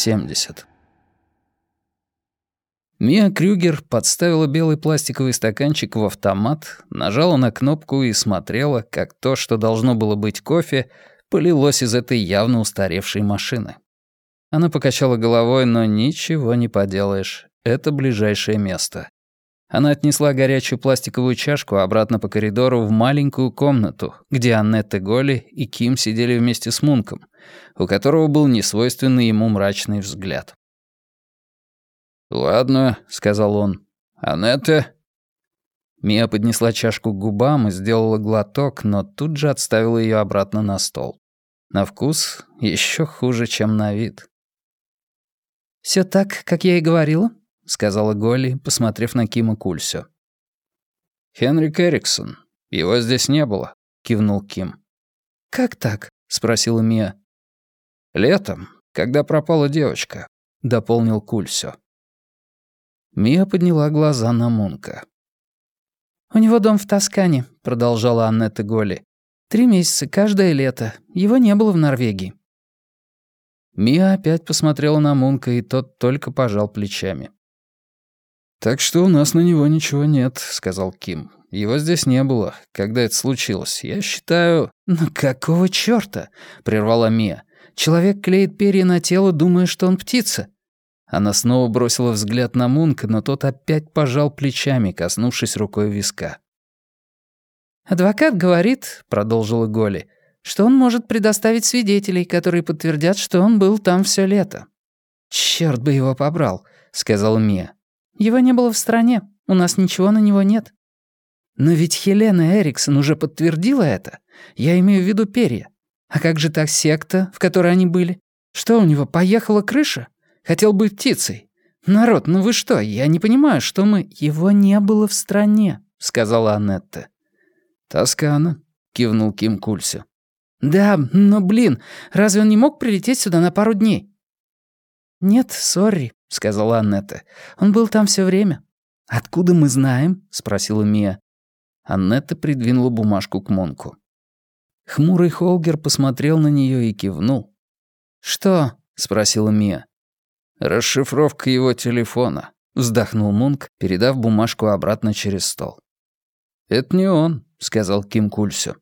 70. Мия Крюгер подставила белый пластиковый стаканчик в автомат, нажала на кнопку и смотрела, как то, что должно было быть кофе, полилось из этой явно устаревшей машины. Она покачала головой, но ничего не поделаешь. Это ближайшее место. Она отнесла горячую пластиковую чашку обратно по коридору в маленькую комнату, где Аннетта Голли и Ким сидели вместе с Мунком, у которого был несвойственный ему мрачный взгляд. «Ладно», — сказал он. «Анетта?» Мия поднесла чашку к губам и сделала глоток, но тут же отставила ее обратно на стол. На вкус еще хуже, чем на вид. Все так, как я и говорила?» — сказала Голли, посмотрев на Кима Кульсю. «Хенрик Эриксон. Его здесь не было», — кивнул Ким. «Как так?» — спросила Мия. «Летом, когда пропала девочка», — дополнил Кульсю. Мия подняла глаза на Мунка. «У него дом в Тоскане», — продолжала Аннетта Голли. «Три месяца, каждое лето. Его не было в Норвегии». Мия опять посмотрела на Мунка, и тот только пожал плечами. «Так что у нас на него ничего нет», — сказал Ким. «Его здесь не было, когда это случилось. Я считаю...» «Ну какого чёрта?» — прервала Мия. «Человек клеит перья на тело, думая, что он птица». Она снова бросила взгляд на Мунка, но тот опять пожал плечами, коснувшись рукой виска. «Адвокат говорит», — продолжила Голи, — что он может предоставить свидетелей, которые подтвердят, что он был там все лето». «Чёрт бы его побрал», — сказала Мия. «Его не было в стране. У нас ничего на него нет». «Но ведь Хелена Эриксон уже подтвердила это. Я имею в виду перья. А как же та секта, в которой они были? Что, у него поехала крыша? Хотел быть птицей. Народ, ну вы что, я не понимаю, что мы...» «Его не было в стране», — сказала Аннетта. «Тоскана», — кивнул Ким Кульсю. «Да, но, блин, разве он не мог прилететь сюда на пару дней?» «Нет, сори», — сказала Аннетта. «Он был там все время». «Откуда мы знаем?» — спросила Мия. Аннетта придвинула бумажку к Монку. Хмурый Холгер посмотрел на нее и кивнул. «Что?» — спросила Мия. «Расшифровка его телефона», — вздохнул Мунк, передав бумажку обратно через стол. «Это не он», — сказал Ким Кульсю.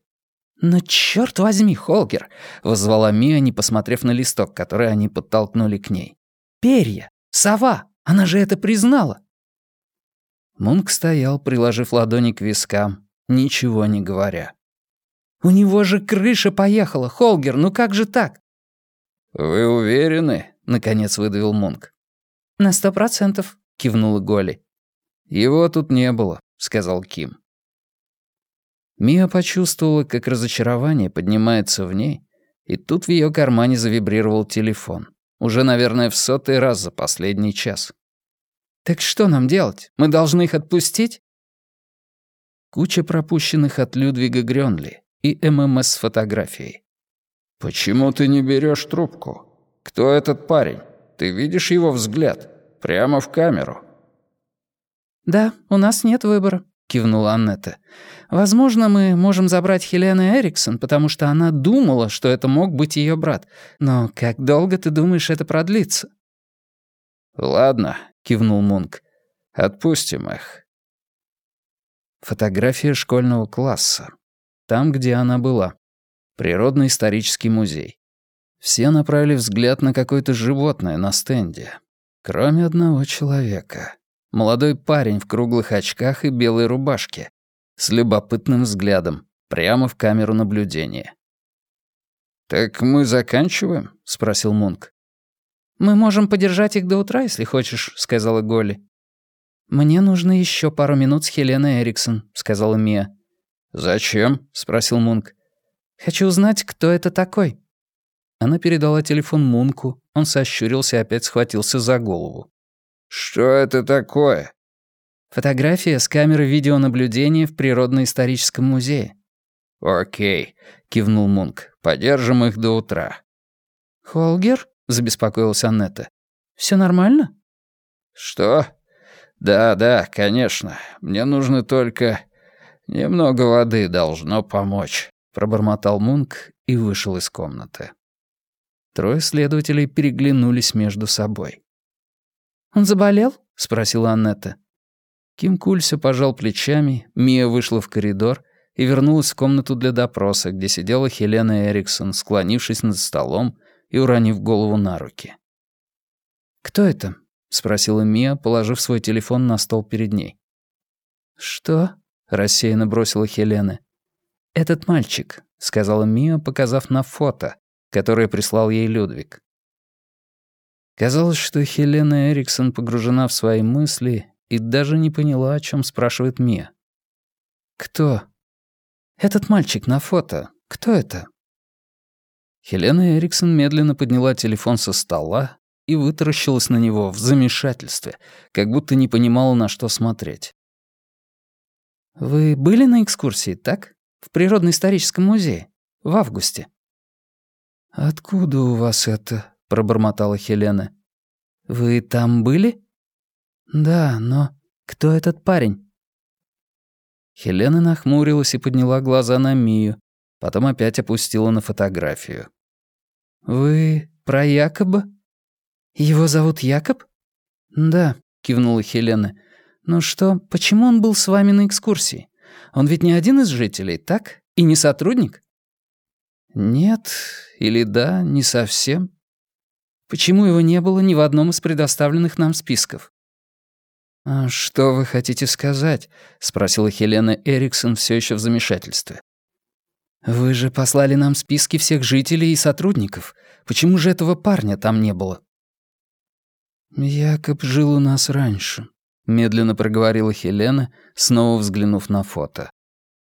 «Но черт возьми, Холгер!» — воззвала Мия, не посмотрев на листок, который они подтолкнули к ней. «Перья! Сова! Она же это признала!» Мунк стоял, приложив ладони к вискам, ничего не говоря. «У него же крыша поехала, Холгер, ну как же так?» «Вы уверены?» — наконец выдавил Мунк. «На сто процентов», — кивнула Голи. «Его тут не было», — сказал Ким. Мия почувствовала, как разочарование поднимается в ней, и тут в ее кармане завибрировал телефон. Уже, наверное, в сотый раз за последний час. «Так что нам делать? Мы должны их отпустить?» Куча пропущенных от Людвига Грёнли и ММС с фотографией. «Почему ты не берешь трубку? Кто этот парень? Ты видишь его взгляд? Прямо в камеру». «Да, у нас нет выбора», — кивнула Аннета. Возможно, мы можем забрать Хелену Эриксон, потому что она думала, что это мог быть ее брат. Но как долго, ты думаешь, это продлится?» «Ладно», — кивнул Мунк. «Отпустим их». Фотография школьного класса. Там, где она была. Природно-исторический музей. Все направили взгляд на какое-то животное на стенде. Кроме одного человека. Молодой парень в круглых очках и белой рубашке, с любопытным взглядом, прямо в камеру наблюдения. «Так мы заканчиваем?» — спросил Мунк. «Мы можем подержать их до утра, если хочешь», — сказала Голли. «Мне нужно еще пару минут с Хеленой Эриксон», — сказала Мия. «Зачем?» — спросил Мунк. «Хочу узнать, кто это такой». Она передала телефон Мунку, он сощурился и опять схватился за голову. «Что это такое?» Фотография с камеры видеонаблюдения в Природно-историческом музее. «Окей», — кивнул Мунк. «Подержим их до утра». «Холгер?» — забеспокоилась Аннетта. «Всё нормально?» «Что? Да, да, конечно. Мне нужно только... Немного воды должно помочь», — пробормотал Мунк и вышел из комнаты. Трое следователей переглянулись между собой. «Он заболел?» — спросила Аннетта. Ким Кулься пожал плечами, Мия вышла в коридор и вернулась в комнату для допроса, где сидела Хелена Эриксон, склонившись над столом и уронив голову на руки. «Кто это?» — спросила Мия, положив свой телефон на стол перед ней. «Что?» — рассеянно бросила Хелена. «Этот мальчик», — сказала Мия, показав на фото, которое прислал ей Людвиг. Казалось, что Хелена Эриксон погружена в свои мысли и даже не поняла, о чем спрашивает Мия. «Кто?» «Этот мальчик на фото. Кто это?» Хелена Эриксон медленно подняла телефон со стола и вытаращилась на него в замешательстве, как будто не понимала, на что смотреть. «Вы были на экскурсии, так? В Природно-историческом музее? В августе?» «Откуда у вас это?» — пробормотала Хелена. «Вы там были?» «Да, но кто этот парень?» Хелена нахмурилась и подняла глаза на Мию, потом опять опустила на фотографию. «Вы про Якоба? Его зовут Якоб?» «Да», — кивнула Хелена. «Ну что, почему он был с вами на экскурсии? Он ведь не один из жителей, так? И не сотрудник?» «Нет, или да, не совсем». «Почему его не было ни в одном из предоставленных нам списков?» «А «Что вы хотите сказать?» — спросила Хелена Эриксон все еще в замешательстве. «Вы же послали нам списки всех жителей и сотрудников. Почему же этого парня там не было?» «Якоб жил у нас раньше», — медленно проговорила Хелена, снова взглянув на фото.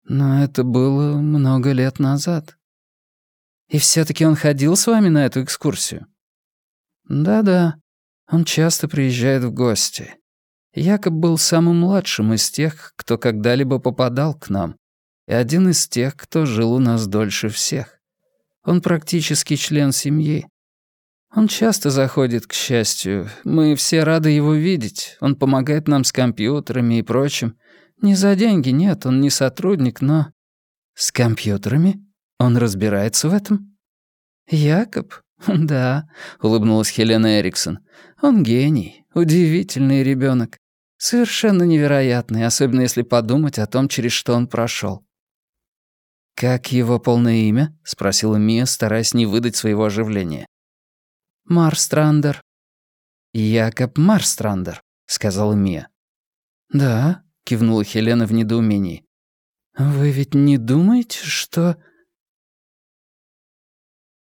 «Но это было много лет назад». «И все таки он ходил с вами на эту экскурсию?» «Да-да, он часто приезжает в гости. Якоб был самым младшим из тех, кто когда-либо попадал к нам, и один из тех, кто жил у нас дольше всех. Он практически член семьи. Он часто заходит, к счастью. Мы все рады его видеть. Он помогает нам с компьютерами и прочим. Не за деньги, нет, он не сотрудник, но... С компьютерами? Он разбирается в этом? Якоб? Да, улыбнулась Хелена Эриксон. Он гений, удивительный ребенок. Совершенно невероятный, особенно если подумать о том, через что он прошел. «Как его полное имя?» — спросила Мия, стараясь не выдать своего оживления. «Марстрандер». «Якоб Марстрандер», — сказала Мия. «Да», — кивнула Хелена в недоумении. «Вы ведь не думаете, что...»